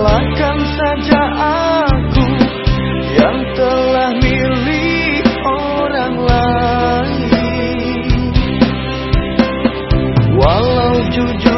Lakukan saja aku yang telah milih orang lain. Walau jujur